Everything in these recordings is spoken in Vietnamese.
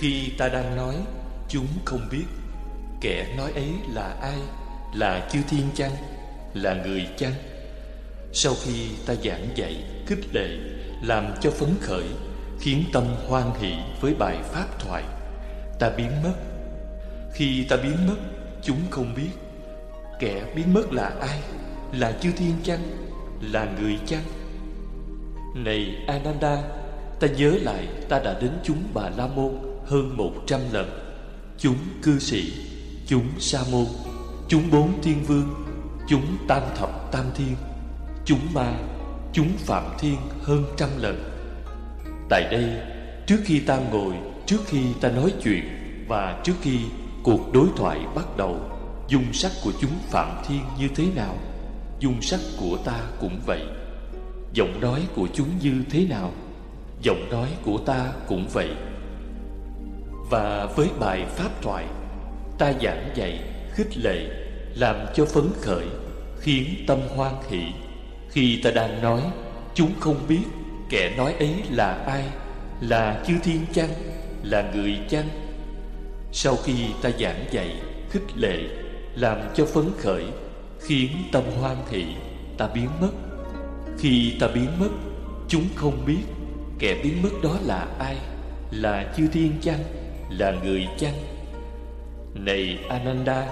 Khi ta đang nói, Chúng không biết Kẻ nói ấy là ai, Là chư thiên chăng, Là người chăng. Sau khi ta giảng dạy, Khích lệ, Làm cho phấn khởi, Khiến tâm hoan hỷ với bài pháp thoại, Ta biến mất. Khi ta biến mất, Chúng không biết Kẻ biến mất là ai, Là chư thiên chăng, Là người chăng. Này Ananda, Ta nhớ lại ta đã đến chúng Bà La Môn hơn một trăm lần. Chúng cư sĩ, Chúng sa môn, Chúng bốn thiên vương, Chúng tam thập tam thiên, Chúng ma, Chúng phạm thiên hơn trăm lần. Tại đây, Trước khi ta ngồi, Trước khi ta nói chuyện Và trước khi cuộc đối thoại bắt đầu Dung sắc của chúng phạm thiên như thế nào? Dung sắc của ta cũng vậy. Giọng nói của chúng như thế nào? Giọng nói của ta cũng vậy. Và với bài pháp thoại Ta giảng dạy, khích lệ Làm cho phấn khởi Khiến tâm hoan hỷ. Khi ta đang nói Chúng không biết kẻ nói ấy là ai Là chư thiên chăng Là người chăng. Sau khi ta giảng dạy, khích lệ Làm cho phấn khởi Khiến tâm hoan hỷ Ta biến mất. Khi ta biến mất Chúng không biết Kẻ biến mất đó là ai Là chư thiên chăng. Là người chăng? Này Ananda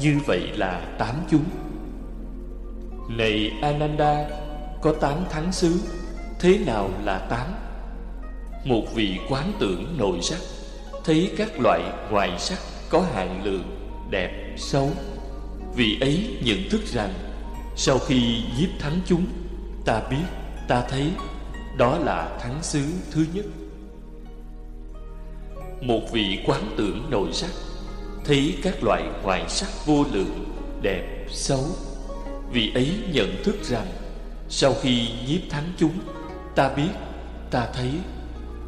Như vậy là tám chúng. Này Ananda Có tám thắng xứ Thế nào là tám? Một vị quán tưởng nội sắc Thấy các loại ngoại sắc Có hạn lượng Đẹp, xấu. Vị ấy nhận thức rằng Sau khi giết thắng chúng Ta biết, ta thấy đó là thắng xứ thứ nhất. Một vị quán tưởng nội sắc Thấy các loại ngoại sắc vô lượng Đẹp, xấu. Vị ấy nhận thức rằng Sau khi nhiếp thắng chúng Ta biết, ta thấy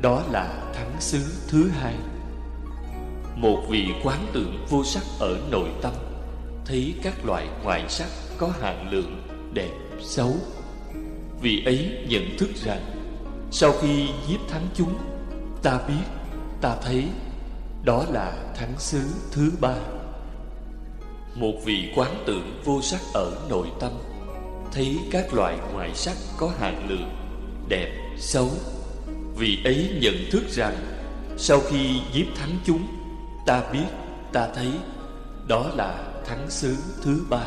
Đó là thắng xứ thứ hai. Một vị quán tưởng vô sắc ở nội tâm Thấy các loại ngoại sắc có hạn lượng Đẹp, xấu. Vị ấy nhận thức rằng Sau khi nhiếp thắng chúng Ta biết, ta thấy Đó là thắng xứ thứ ba. Một vị quán tưởng vô sắc ở nội tâm Thấy các loại ngoại sắc có hạn lượng Đẹp, xấu. Vị ấy nhận thức rằng Sau khi giết thắng chúng Ta biết, ta thấy Đó là thắng xứ thứ ba.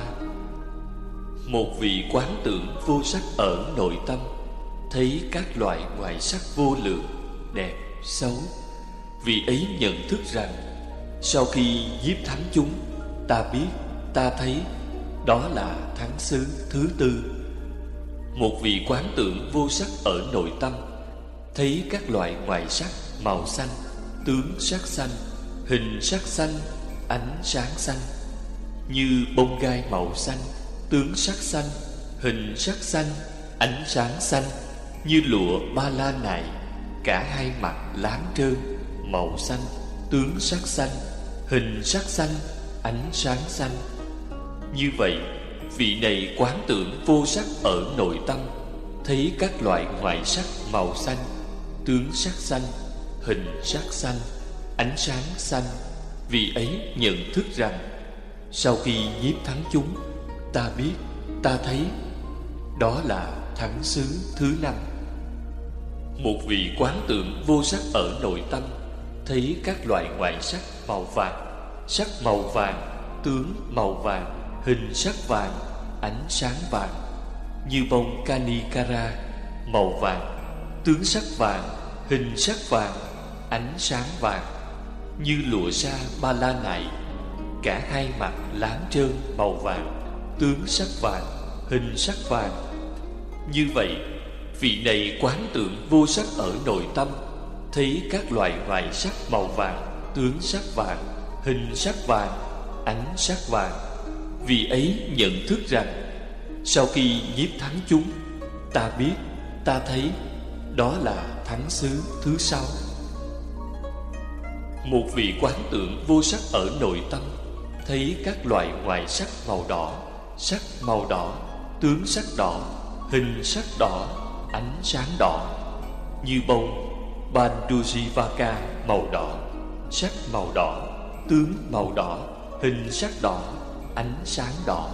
Một vị quán tưởng vô sắc ở nội tâm Thấy các loại ngoại sắc vô lượng Đẹp, xấu vì ấy nhận thức rằng Sau khi giết thắng chúng Ta biết, ta thấy Đó là thắng xứ thứ tư. Một vị quán tưởng vô sắc ở nội tâm Thấy các loại ngoại sắc Màu xanh, tướng sắc xanh Hình sắc xanh, ánh sáng xanh Như bông gai màu xanh Tướng sắc xanh, hình sắc xanh, ánh sáng xanh Như lụa ba la này Cả hai mặt láng trơn, màu xanh Tướng sắc xanh, hình sắc xanh, ánh sáng xanh. Như vậy, vị này quán tưởng vô sắc ở nội tâm Thấy các loại ngoại sắc màu xanh Tướng sắc xanh, hình sắc xanh, ánh sáng xanh. Vị ấy nhận thức rằng Sau khi nhiếp thắng chúng Ta biết, ta thấy Đó là thắng xứ thứ năm. Một vị quán tượng vô sắc ở nội tâm Thấy các loại ngoại sắc màu vàng. Sắc màu vàng, tướng màu vàng Hình sắc vàng, ánh sáng vàng. Như bông Kanikara màu vàng. Tướng sắc vàng, hình sắc vàng, ánh sáng vàng. Như lụa sa ba la nại Cả hai mặt láng trơn màu vàng. Tướng sắc vàng, hình sắc vàng. Như vậy, vị này quán tưởng vô sắc ở nội tâm, thấy các loại vải sắc màu vàng, tướng sắc vàng, hình sắc vàng, ánh sắc vàng. Vì ấy nhận thức rằng, sau khi nhiếp thắng chúng, ta biết, ta thấy, đó là thắng xứ thứ sáu. Một vị quán tưởng vô sắc ở nội tâm Thấy các loại ngoại sắc màu đỏ Sắc màu đỏ Tướng sắc đỏ Hình sắc đỏ Ánh sáng đỏ Như bông Bandujivaka màu đỏ, sắc màu đỏ, tướng màu đỏ, hình sắc đỏ, ánh sáng đỏ.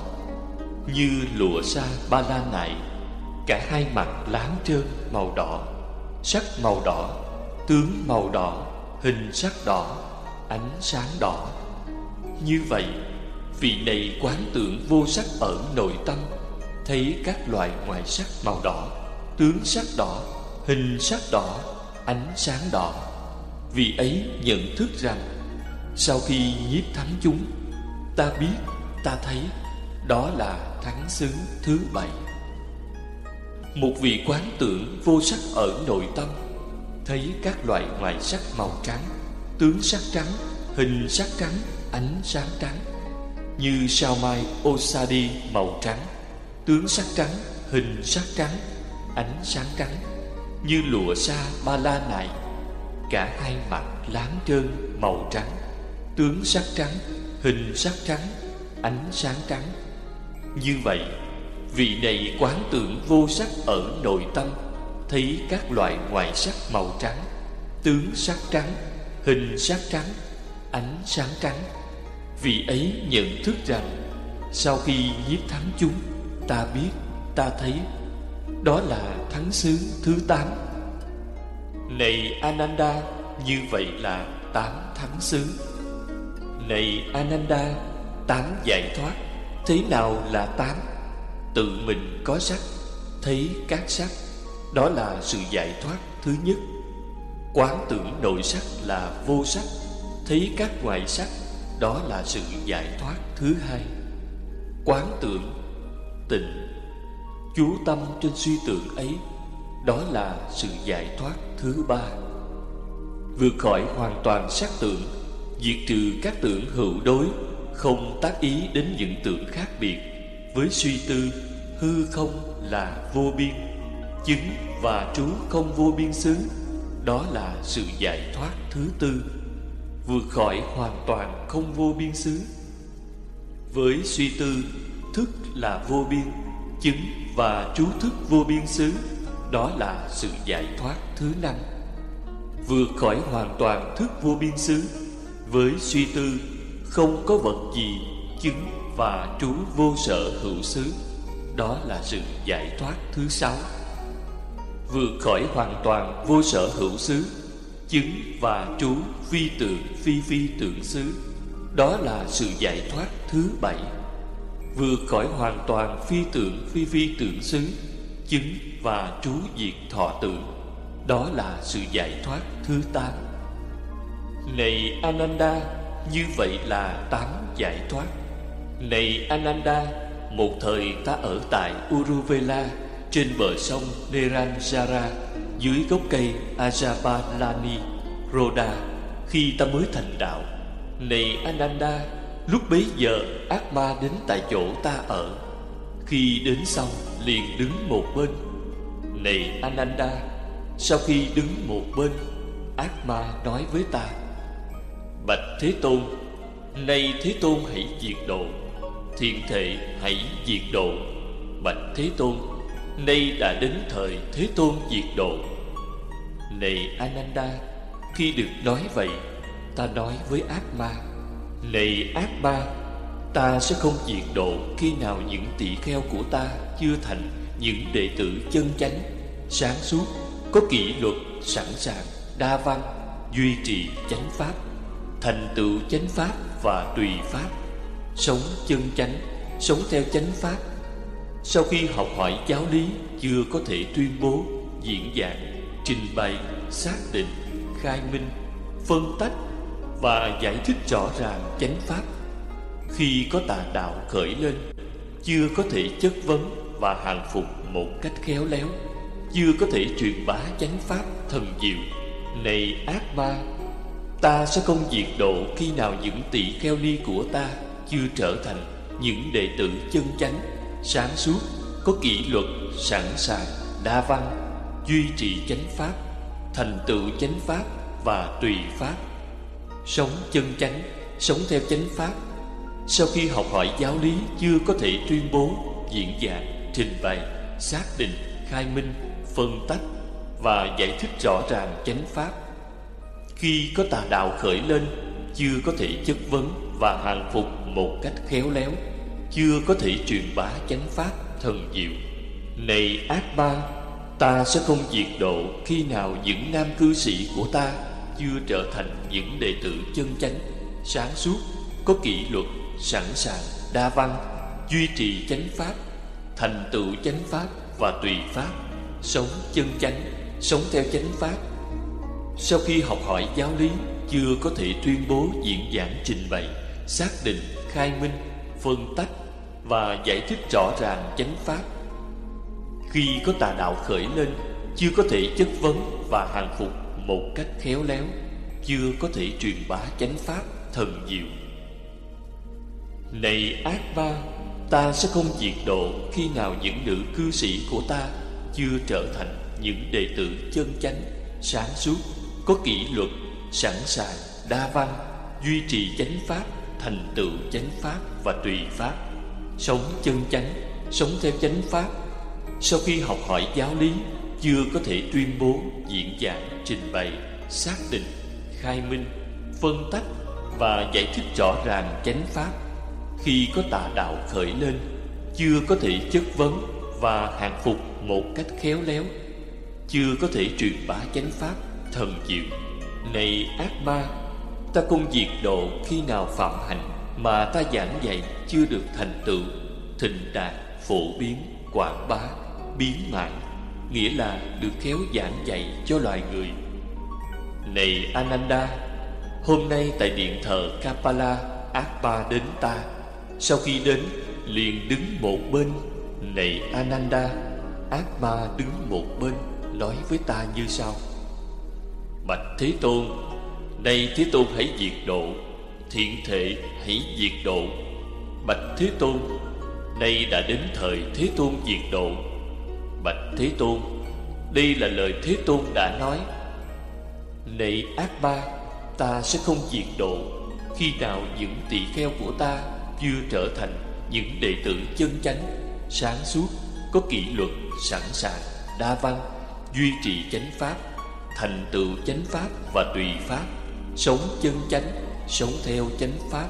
Như lụa sa ba la nại cả hai mặt láng trơn màu đỏ, sắc màu đỏ, tướng màu đỏ, hình sắc đỏ, ánh sáng đỏ. Như vậy, vị này quán tưởng vô sắc ở nội tâm, thấy các loại ngoại sắc màu đỏ, tướng sắc đỏ, hình sắc đỏ ánh sáng đỏ. Vì ấy nhận thức rằng, sau khi nhiếp thắng chúng, ta biết, ta thấy, đó là thắng xứng thứ bảy. Một vị quán tưởng vô sắc ở nội tâm, thấy các loại ngoại sắc màu trắng, tướng sắc trắng, hình sắc trắng, ánh sáng trắng, như sao mai osadi màu trắng, tướng sắc trắng, hình sắc trắng, ánh sáng trắng như lụa sa ba la này, cả hai mặt láng trơn màu trắng, tướng sắc trắng, hình sắc trắng, ánh sáng trắng. Như vậy, vị này quán tưởng vô sắc ở nội tâm, thấy các loại ngoại sắc màu trắng, tướng sắc trắng, hình sắc trắng, ánh sáng trắng. Vị ấy nhận thức rằng, sau khi nhiếp thắng chúng, ta biết, ta thấy đó là thắng xứ thứ tám. Này ananda, như vậy là tám thắng xứ này ananda, tám giải thoát, thế nào là tám? Tự mình có sắc, thấy các sắc, đó là sự giải thoát thứ nhất. Quán tưởng nội sắc là vô sắc, thấy các ngoại sắc, đó là sự giải thoát thứ hai. Quán tưởng, tịnh chú tâm trên suy tưởng ấy, đó là sự giải thoát thứ ba. Vượt khỏi hoàn toàn sát tượng diệt trừ các tưởng hữu đối, không tác ý đến những tưởng khác biệt, với suy tư, hư không là vô biên, chứng và trú không vô biên xứ, đó là sự giải thoát thứ tư. Vượt khỏi hoàn toàn không vô biên xứ, với suy tư, thức là vô biên chứng và trú thức vô biên xứ, đó là sự giải thoát thứ năm. Vượt khỏi hoàn toàn thức vô biên xứ, với suy tư, không có vật gì chứng và trú vô sợ hữu xứ, đó là sự giải thoát thứ sáu. Vượt khỏi hoàn toàn vô sở hữu xứ, chứng và trú phi tượng, phi phi tượng xứ, đó là sự giải thoát thứ bảy vượt khỏi hoàn toàn phi tưởng, phi phi tưởng xứ, chứng và trú diệt thọ tưởng đó là sự giải thoát thứ tám. Này ananda, như vậy là tám giải thoát. Này ananda, một thời ta ở tại uruvela, trên bờ sông neranjara, dưới gốc cây ajapalani roda khi ta mới thành đạo. Này ananda lúc bấy giờ, ác ma đến tại chỗ ta ở. Khi đến xong liền đứng một bên. Này ananda, sau khi đứng một bên, ác ma nói với ta, bạch thế tôn, nay thế tôn hãy diệt độ thiện thệ hãy diệt độ. Bạch thế tôn, nay đã đến thời thế tôn diệt độ. Này ananda, khi được nói vậy, ta nói với ác ma này ác Ba, ta sẽ không diệt độ khi nào những tỷ kheo của ta chưa thành những đệ tử chân chánh sáng suốt có kỷ luật sẵn sàng đa văn duy trì chánh pháp thành tựu chánh pháp và tùy pháp sống chân chánh sống theo chánh pháp. Sau khi học hỏi giáo lý chưa có thể tuyên bố diễn giảng trình bày xác định khai minh phân tách và giải thích rõ ràng chánh pháp. Khi có tà đạo khởi lên, chưa có thể chất vấn và hàng phục một cách khéo léo, chưa có thể truyền bá chánh pháp thần diệu, này ác ma, ta sẽ không diệt độ khi nào những tỷ kheo ni của ta chưa trở thành những đệ tử chân chánh, sáng suốt, có kỷ luật, sẵn sàng, đa văn, duy trì chánh pháp, thành tựu chánh pháp và tùy pháp sống chân chánh, sống theo chánh pháp. Sau khi học hỏi giáo lý chưa có thể tuyên bố, diễn giảng trình bày, xác định, khai minh, phân tách và giải thích rõ ràng chánh pháp. Khi có tà đạo khởi lên, Chưa có thể chất vấn và hàng phục một cách khéo léo, Chưa có thể truyền bá chánh pháp thần diệu. Này ác ba, Ta sẽ không diệt độ khi nào những nam cư sĩ của ta chưa trở thành những đệ tử chân chánh Sáng suốt, có kỷ luật, sẵn sàng, đa văn Duy trì chánh pháp, thành tựu chánh pháp và tùy pháp Sống chân chánh, sống theo chánh pháp. Sau khi học hỏi giáo lý Chưa có thể tuyên bố diễn giảng trình bày Xác định, khai minh, phân tách Và giải thích rõ ràng chánh pháp. Khi có tà đạo khởi lên Chưa có thể chất vấn và hàng phục một cách khéo léo Chưa có thể truyền bá chánh pháp thần diệu. Này ác ba Ta sẽ không diệt độ khi nào những nữ cư sĩ của ta Chưa trở thành những đệ tử chân chánh Sáng suốt, có kỷ luật, sẵn sàng, đa văn Duy trì chánh pháp, thành tựu chánh pháp và tùy pháp Sống chân chánh, sống theo chánh pháp. Sau khi học hỏi giáo lý chưa có thể tuyên bố diễn giảng trình bày, xác định, khai minh, phân tách và giải thích rõ ràng chánh pháp. Khi có tà đạo khởi lên, chưa có thể chất vấn và hàng phục một cách khéo léo, chưa có thể truyền bá chánh pháp thần diệu. Này ác ma, ta không diệt độ khi nào phạm hành mà ta giảng dạy chưa được thành tựu, thịnh đạt, phổ biến, quảng bá, biến mạng nghĩa là được khéo giảng dạy cho loài người. Này ananda, hôm nay tại điện thờ kapala akpa đến ta, sau khi đến, liền đứng một bên. Này ananda akpa đứng một bên, nói với ta như sau. Bạch thế tôn, nay thế tôn hãy diệt độ, thiện thể hãy diệt độ. Bạch thế tôn, nay đã đến thời thế tôn diệt độ. Bạch Thế Tôn, Đây là lời Thế Tôn đã nói. Này ác ba Ta sẽ không diệt độ. Khi nào những tỷ kheo của ta Chưa trở thành những đệ tử chân chánh, Sáng suốt, Có kỷ luật sẵn sàng, Đa văn, Duy trì chánh pháp, Thành tựu chánh pháp và tùy pháp, Sống chân chánh, Sống theo chánh pháp.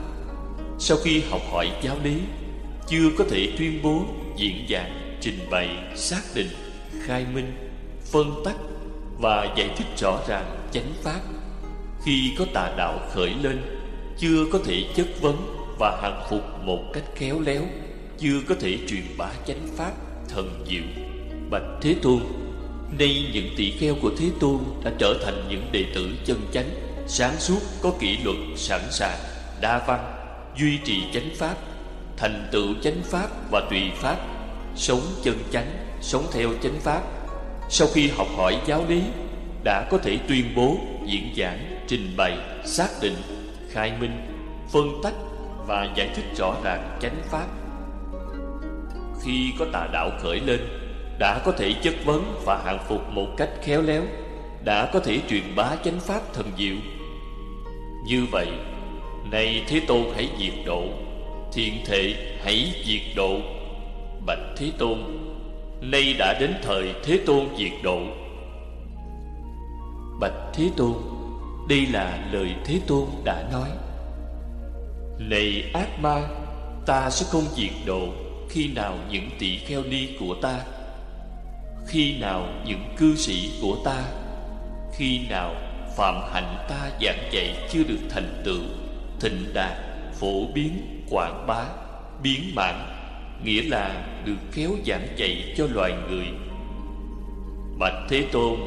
Sau khi học hỏi giáo lý, Chưa có thể tuyên bố diễn giảng trình bày, xác định, khai minh, phân tách và giải thích rõ ràng chánh pháp. Khi có tà đạo khởi lên, chưa có thể chất vấn và hàng phục một cách khéo léo, chưa có thể truyền bá chánh pháp thần diệu. Bạch thế tôn, nay những tỷ kheo của thế tôn đã trở thành những đệ tử chân chánh, sáng suốt có kỷ luật sẵn sàng, đa văn, duy trì chánh pháp, thành tựu chánh pháp và tùy pháp sống chân chánh, sống theo chánh pháp. Sau khi học hỏi giáo lý, đã có thể tuyên bố, diễn giảng, trình bày, xác định, khai minh, phân tách và giải thích rõ ràng chánh pháp. Khi có tà đạo khởi lên, đã có thể chất vấn và hàng phục một cách khéo léo, đã có thể truyền bá chánh pháp thần diệu. Như vậy, này Thế Tôn hãy diệt độ, thiện thể hãy diệt độ Bạch Thế Tôn Nay đã đến thời Thế Tôn diệt độ. Bạch Thế Tôn Đây là lời Thế Tôn đã nói. Này ác ma Ta sẽ không diệt độ Khi nào những tỷ kheo ni của ta Khi nào những cư sĩ của ta Khi nào phạm hạnh ta giảng dạy chưa được thành tựu Thịnh đạt, phổ biến, quảng bá, biến mạng nghĩa là được khéo giảng dạy cho loài người. Bạch thế tôn,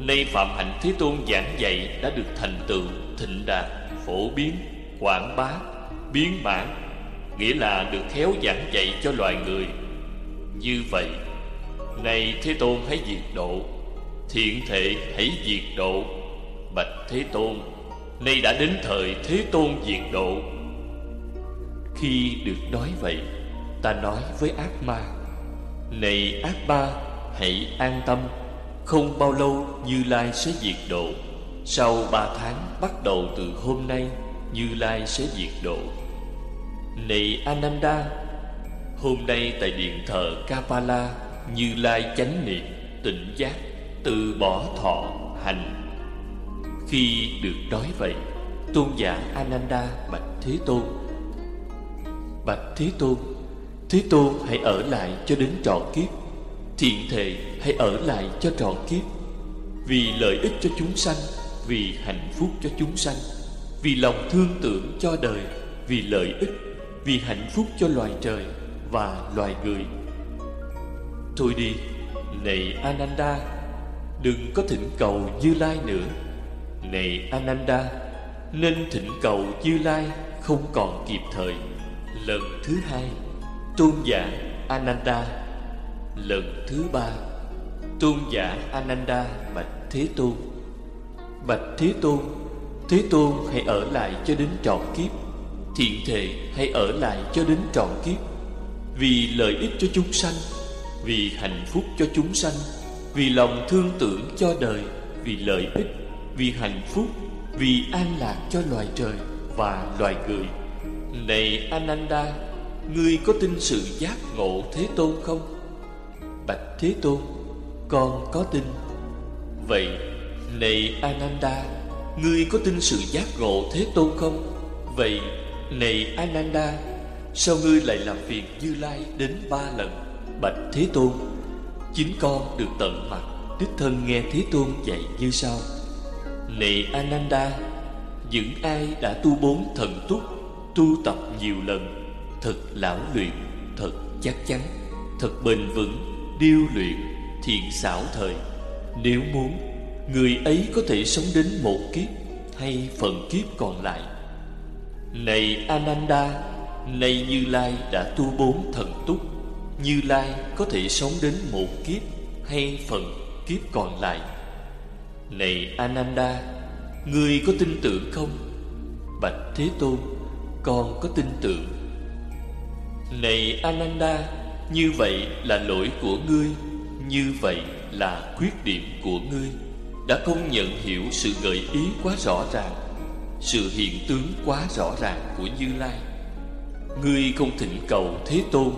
nay phạm hạnh thế tôn giảng dạy đã được thành tựu, thịnh đạt, phổ biến, quảng bá, biến bản nghĩa là được khéo giảng dạy cho loài người. Như vậy, nay thế tôn hãy diệt độ, thiện thể hãy diệt độ. Bạch thế tôn, nay đã đến thời thế tôn diệt độ. Khi được nói vậy Ta nói với ác ma, Này ác ba Hãy an tâm. Không bao lâu Như Lai sẽ diệt độ. Sau ba tháng bắt đầu từ hôm nay, Như Lai sẽ diệt độ. Này Ananda, Hôm nay tại điện thờ Kapala Như Lai chánh niệm, Tỉnh giác, Từ bỏ thọ hành. Khi được nói vậy, Tôn giả Ananda bạch Thế Tôn, Bạch Thế Tôn Thế Tôn hãy ở lại cho đến trọn kiếp. Thiện thệ hãy ở lại cho trọn kiếp. Vì lợi ích cho chúng sanh, Vì hạnh phúc cho chúng sanh, Vì lòng thương tưởng cho đời, Vì lợi ích, Vì hạnh phúc cho loài trời Và loài người. Thôi đi, Này Ananda, Đừng có thỉnh cầu Như Lai nữa. Này Ananda, Nên thỉnh cầu Như Lai Không còn kịp thời. Lần thứ hai Tôn giả Ananda, Lần thứ ba. Tôn giả Ananda bạch Thế Tôn. Bạch Thế Tôn Thế Tôn hãy ở lại cho đến trọn kiếp. Thiện thể hãy ở lại cho đến trọn kiếp. Vì lợi ích cho chúng sanh, Vì hạnh phúc cho chúng sanh, Vì lòng thương tưởng cho đời, Vì lợi ích, Vì hạnh phúc, Vì an lạc cho loài trời Và loài người. Này Ananda Ngươi có tin sự giác ngộ Thế Tôn không? Bạch Thế Tôn, Con có tin Vậy, Này Ananda, Ngươi có tin sự giác ngộ Thế Tôn không? Vậy, Này Ananda, Sao ngươi lại làm phiền Như Lai đến ba lần Bạch Thế Tôn, Chính con được tận mặt Đích thân nghe Thế Tôn dạy như sau Này Ananda, Những ai đã tu bốn thần túc, Tu tập nhiều lần Thật lão luyện, Thật chắc chắn. Thật bền vững, Điêu luyện, Thiện xảo thời. Nếu muốn, Người ấy có thể sống đến một kiếp Hay phần kiếp còn lại. Này Ananda nay Như Lai đã tu bốn thần túc. Như Lai có thể sống đến một kiếp Hay phần kiếp còn lại. Này Ananda Ngươi có tin tưởng không? Bạch Thế Tôn, Con có tin tưởng. Này Ananda, Như vậy là lỗi của ngươi, Như vậy là khuyết điểm của ngươi. Đã không nhận hiểu sự gợi ý quá rõ ràng, Sự hiện tướng quá rõ ràng của Như Lai. Ngươi không thỉnh cầu Thế Tôn.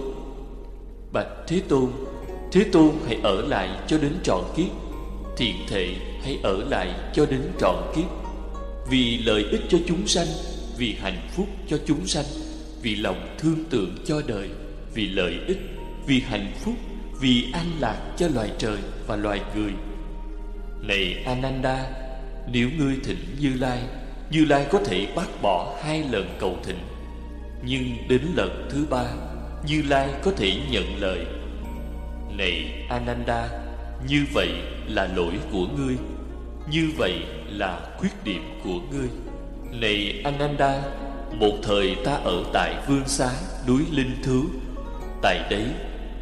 Bạch Thế Tôn Thế Tôn hãy ở lại cho đến trọn kiếp. Thiện thệ hãy ở lại cho đến trọn kiếp. Vì lợi ích cho chúng sanh, Vì hạnh phúc cho chúng sanh vì lòng thương tưởng cho đời, Vì lợi ích, Vì hạnh phúc, Vì an lạc cho loài trời và loài người. Này Ananda, Nếu ngươi thỉnh Như Lai Như Lai có thể bác bỏ hai lần cầu thỉnh. Nhưng đến lần thứ ba, Như Lai có thể nhận lời. Này Ananda, Như vậy là lỗi của ngươi. Như vậy là khuyết điểm của ngươi. Này Ananda một thời ta ở tại Vương Xá Núi Linh Thứ. Tại đấy,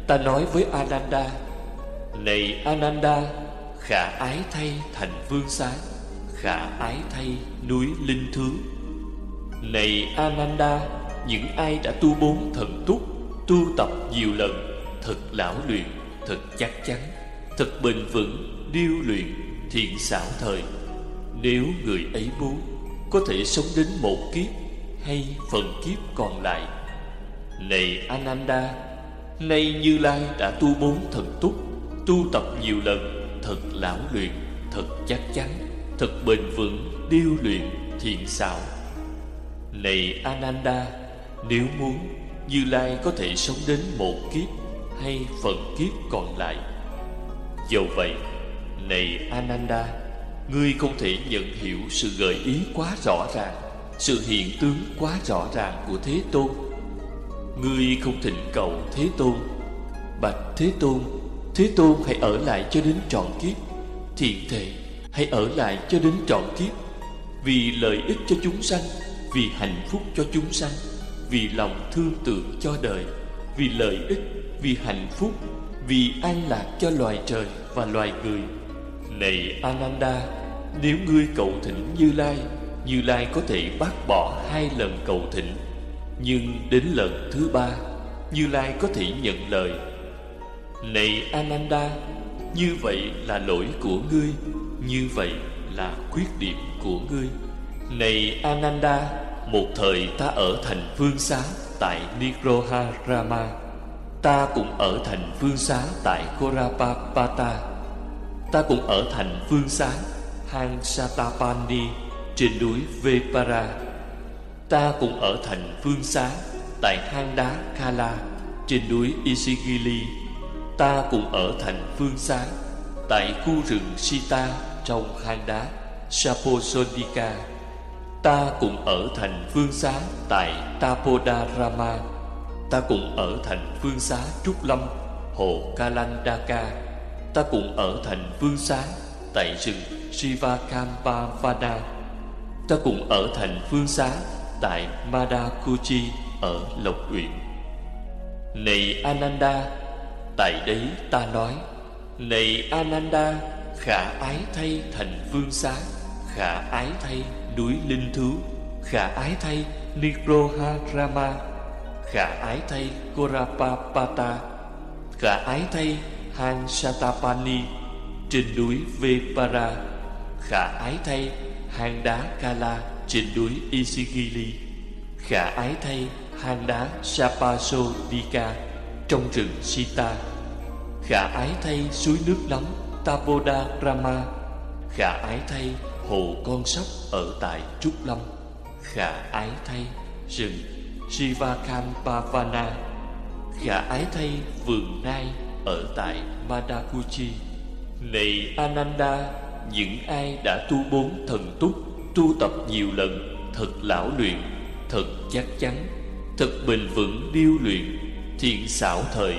ta nói với Ananda, Này Ananda, Khả ái thay thành Vương Xá, Khả ái thay núi Linh Thứ. Này Ananda, Những ai đã tu bốn thần túc, Tu tập nhiều lần, Thật lão luyện, Thật chắc chắn, Thật bền vững, Điêu luyện, Thiện xảo thời. Nếu người ấy muốn, Có thể sống đến một kiếp hay phần kiếp còn lại. Này Ananda, Nay Như Lai đã tu bốn thần túc, Tu tập nhiều lần, Thật lão luyện, Thật chắc chắn, Thật bền vững, Điêu luyện, Thiện xảo. Này Ananda, Nếu muốn, Như Lai có thể sống đến một kiếp Hay phần kiếp còn lại. Dầu vậy, Này Ananda, Ngươi không thể nhận hiểu sự gợi ý quá rõ ràng. Sự hiện tướng quá rõ ràng của Thế Tôn. Ngươi không thỉnh cầu Thế Tôn. Bạch Thế Tôn Thế Tôn hãy ở lại cho đến trọn kiếp. Thiện thể hãy ở lại cho đến trọn kiếp. Vì lợi ích cho chúng sanh, Vì hạnh phúc cho chúng sanh, Vì lòng thương tưởng cho đời, Vì lợi ích, Vì hạnh phúc, Vì an lạc cho loài trời và loài người. Này Ananda, Nếu ngươi cầu thỉnh Như Lai như Lai có thể bác bỏ hai lần cầu thỉnh, nhưng đến lần thứ ba, Như Lai có thể nhận lời. Này Ananda, Như vậy là lỗi của ngươi, Như vậy là khuyết điểm của ngươi. Này Ananda, Một thời ta ở thành Phương Xá Tại Nigroharama, Ta cũng ở thành Phương Xá Tại Korapapata Ta cũng ở thành Phương Xá hang Satapani trên núi Vepara. Ta cũng ở thành Phương Xá tại hang đá Kala trên núi Isigili. Ta cũng ở thành Phương Xá tại khu rừng Sita trong hang đá Saposodika. Ta cũng ở thành Phương Xá tại Tapodarama. Ta cũng ở thành Phương Xá Trúc Lâm, hồ Kalandaka. Ta cũng ở thành Phương Xá tại rừng Sivakampavana. Ta cùng ở thành Phương Xá tại Madakuchi ở Lộc Uyển. Này Ananda, tại đấy ta nói, này Ananda, khả ái thay thành Phương Xá, khả ái thay núi linh thú, khả ái thay Nikroharama, khả ái thay Korapapata, khả ái thay Hansatapani trên núi Vepara, khả ái thay hang đá Kala trên núi Isigili, khả ái thay hang đá Sapasodika trong rừng Sita, khả ái thay suối nước nóng Tapoda Rama, khả ái thay hồ con sóc ở tại Trúc Lâm, khả ái thay rừng Sivakampavana, khả ái thay vườn nai ở tại Madakuchi. Này Ananda, những ai đã tu bốn thần túc, tu tập nhiều lần, thật lão luyện, thật chắc chắn, thật bền vững điêu luyện, thiện xảo thời.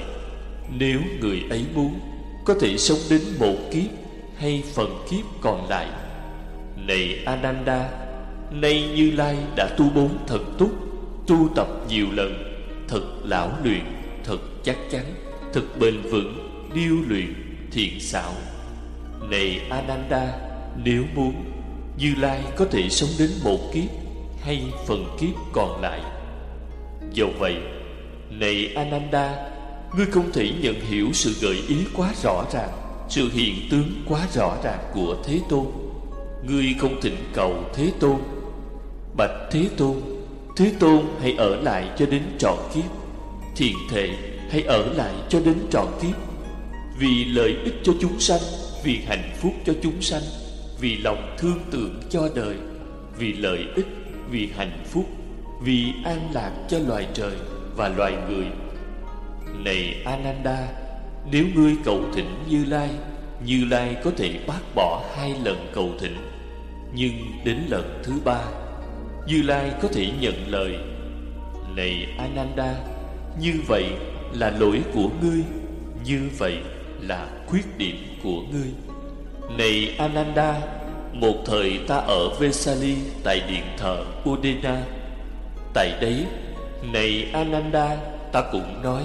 Nếu người ấy muốn, có thể sống đến một kiếp hay phần kiếp còn lại. Này Ananda, nay Như Lai đã tu bốn thần túc, tu tập nhiều lần, thật lão luyện, thật chắc chắn, thật bền vững, điêu luyện, thiện xảo. Này Ananda, nếu muốn, Như Lai có thể sống đến một kiếp hay phần kiếp còn lại. Do vậy, này Ananda, ngươi không thể nhận hiểu sự gợi ý quá rõ ràng, sự hiện tướng quá rõ ràng của Thế Tôn. Ngươi không thỉnh cầu Thế Tôn. Bạch Thế Tôn, Thế Tôn hãy ở lại cho đến trọn kiếp. Thiền thể hãy ở lại cho đến trọn kiếp. Vì lợi ích cho chúng sanh, vì hạnh phúc cho chúng sanh, vì lòng thương tưởng cho đời, vì lợi ích, vì hạnh phúc, vì an lạc cho loài trời và loài người. Này Ananda, nếu ngươi cầu thỉnh Như Lai, Như Lai có thể bác bỏ hai lần cầu thỉnh, nhưng đến lần thứ ba, Như Lai có thể nhận lời. Này Ananda, như vậy là lỗi của ngươi, như vậy là khuyết điểm của ngươi. Này Ananda, một thời ta ở Vesali tại điện thờ Udena. Tại đấy, này Ananda, ta cũng nói,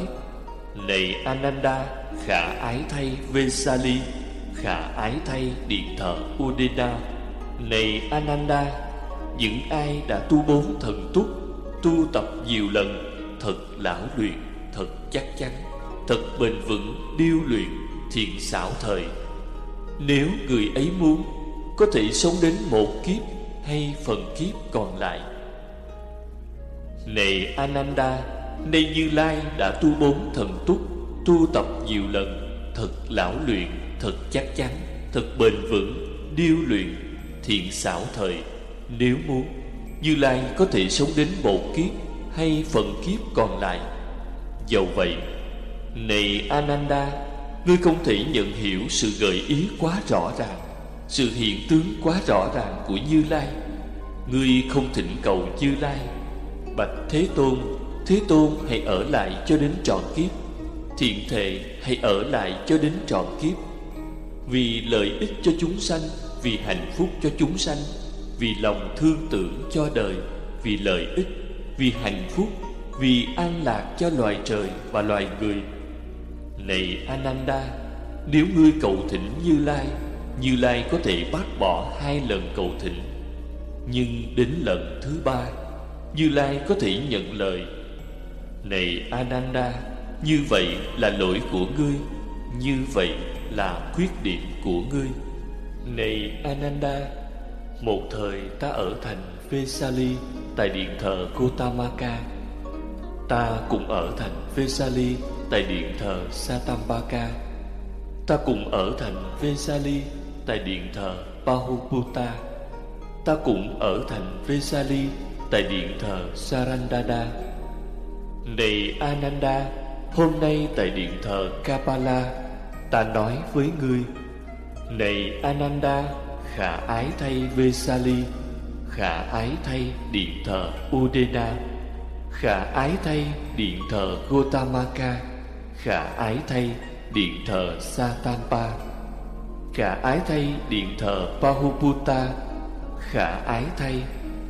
này Ananda, khả ái thay Vesali, khả ái thay điện thờ Udena. Này Ananda, những ai đã tu bốn thần túc, tu tập nhiều lần, thật lão luyện, thật chắc chắn, thật bền vững, điêu luyện, thiện xảo thời. Nếu người ấy muốn, có thể sống đến một kiếp hay phần kiếp còn lại. Này Ananda, nay Như Lai đã tu bốn thần túc, tu tập nhiều lần, thật lão luyện, thật chắc chắn, thật bền vững, điêu luyện, thiện xảo thời. Nếu muốn, Như Lai có thể sống đến một kiếp hay phần kiếp còn lại. Dầu vậy, này Ananda, ngươi không thể nhận hiểu sự gợi ý quá rõ ràng, sự hiện tướng quá rõ ràng của Như Lai. Ngươi không thỉnh cầu Như Lai. Bạch Thế Tôn, Thế Tôn hãy ở lại cho đến trọn kiếp. Thiện thệ hãy ở lại cho đến trọn kiếp. Vì lợi ích cho chúng sanh, vì hạnh phúc cho chúng sanh, vì lòng thương tưởng cho đời, vì lợi ích, vì hạnh phúc, vì an lạc cho loài trời và loài người. Này Ananda, nếu ngươi cầu thỉnh Như Lai, Như Lai có thể bác bỏ hai lần cầu thỉnh. Nhưng đến lần thứ ba, Như Lai có thể nhận lời. Này Ananda, như vậy là lỗi của ngươi, như vậy là khuyết điểm của ngươi. Này Ananda, một thời ta ở thành Vesali tại điện thờ Kotamaka. Ta cũng ở thành Vesali tại điện thờ Satambaka. Ta cũng ở thành Vesali tại điện thờ Pahuputa Ta cũng ở thành Vesali tại điện thờ Sarandada. Này Ananda, Hôm nay tại điện thờ Kapala, Ta nói với ngươi, Này Ananda, Khả ái thay Vesali, Khả ái thay điện thờ Udena, Khả ái thay điện thờ Gotamaka Khả ái thay điện thờ Satanpa Khả ái thay điện thờ Pahuputa Khả ái thay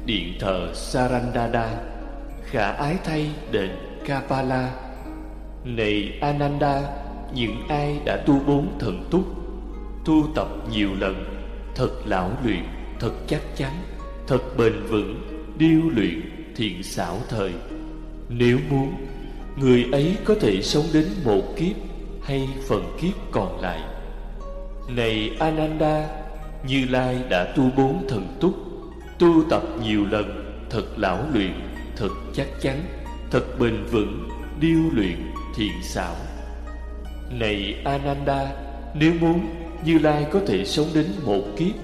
điện thờ Sarandada. Khả ái thay đền Kapala. Này Ananda Những ai đã tu bốn thần túc Tu tập nhiều lần Thật lão luyện, thật chắc chắn Thật bền vững, điêu luyện, thiện xảo thời. Nếu muốn Người ấy có thể sống đến một kiếp Hay phần kiếp còn lại. Này Ananda, Như Lai đã tu bốn thần túc, Tu tập nhiều lần, Thật lão luyện, Thật chắc chắn, Thật bền vững, Điêu luyện, Thiện xảo. Này Ananda, Nếu muốn, Như Lai có thể sống đến một kiếp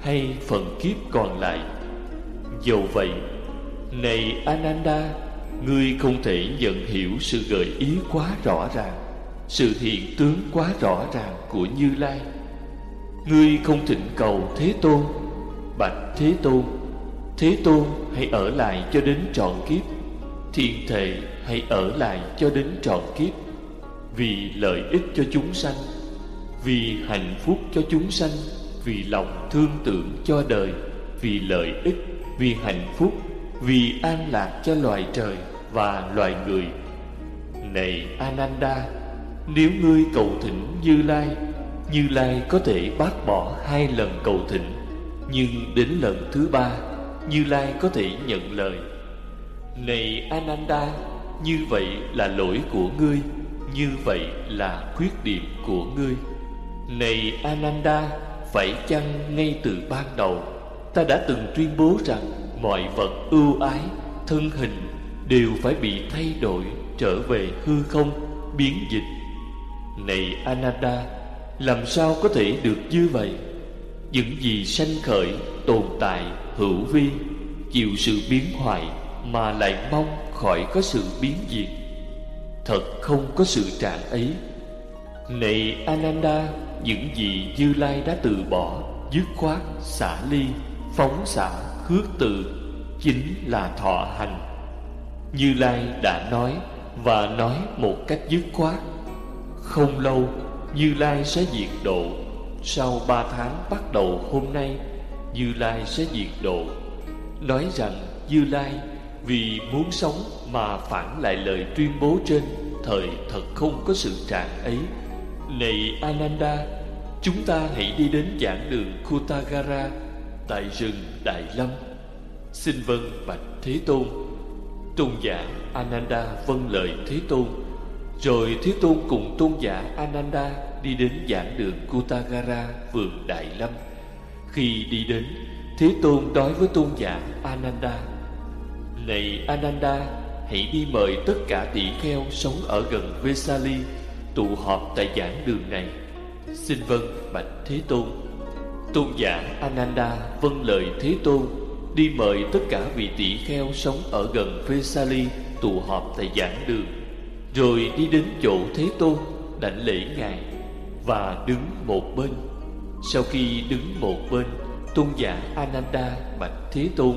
Hay phần kiếp còn lại. Dầu vậy, Này Ananda Ngươi không thể nhận hiểu sự gợi ý quá rõ ràng Sự hiện tướng quá rõ ràng của Như Lai. Ngươi không thịnh cầu Thế Tôn Bạch Thế Tôn. Thế Tôn hãy ở lại cho đến trọn kiếp Thiên thệ hãy ở lại cho đến trọn kiếp. Vì lợi ích cho chúng sanh Vì hạnh phúc cho chúng sanh Vì lòng thương tưởng cho đời Vì lợi ích, vì hạnh phúc vì an lạc cho loài trời và loài người. Này Ananda, Nếu ngươi cầu thỉnh Như Lai Như Lai có thể bác bỏ hai lần cầu thỉnh, Nhưng đến lần thứ ba, Như Lai có thể nhận lời. Này Ananda, Như vậy là lỗi của ngươi, Như vậy là khuyết điểm của ngươi. Này Ananda, Phải chăng ngay từ ban đầu Ta đã từng tuyên bố rằng Mọi vật ưu ái Thân hình Đều phải bị thay đổi Trở về hư không Biến dịch. Này Ananda Làm sao có thể được như vậy? Những gì sanh khởi Tồn tại hữu vi Chịu sự biến hoại Mà lại mong khỏi có sự biến diệt. Thật không có sự trạng ấy. Này Ananda Những gì Như Lai đã từ bỏ Dứt khoát, xả ly Phóng xả, khước từ Chính là thọ hành. Như Lai đã nói Và nói một cách dứt khoát Không lâu Như Lai sẽ diệt độ. Sau ba tháng bắt đầu hôm nay Như Lai sẽ diệt độ. Nói rằng Như Lai Vì muốn sống mà phản lại lời tuyên bố trên Thời thật không có sự trạng ấy. Này Ananda Chúng ta hãy đi đến giảng đường Kutagara. Tại rừng Đại Lâm, Xin vâng bạch Thế Tôn. Tôn giả Ananda vâng lời Thế Tôn. Rồi Thế Tôn cùng tôn giả Ananda Đi đến giảng đường Kutagara, vườn Đại Lâm. Khi đi đến, Thế Tôn nói với tôn giả Ananda, Này Ananda, Hãy đi mời tất cả tỷ kheo sống ở gần Vesali Tụ họp tại giảng đường này. Xin vâng bạch Thế Tôn. Tôn giả Ananda vâng lời Thế Tôn, Đi mời tất cả vị tỷ kheo sống ở gần Vesali Tụ họp tại giảng đường, Rồi đi đến chỗ Thế Tôn, Đảnh lễ Ngài Và đứng một bên. Sau khi đứng một bên, Tôn giả Ananda bạch Thế Tôn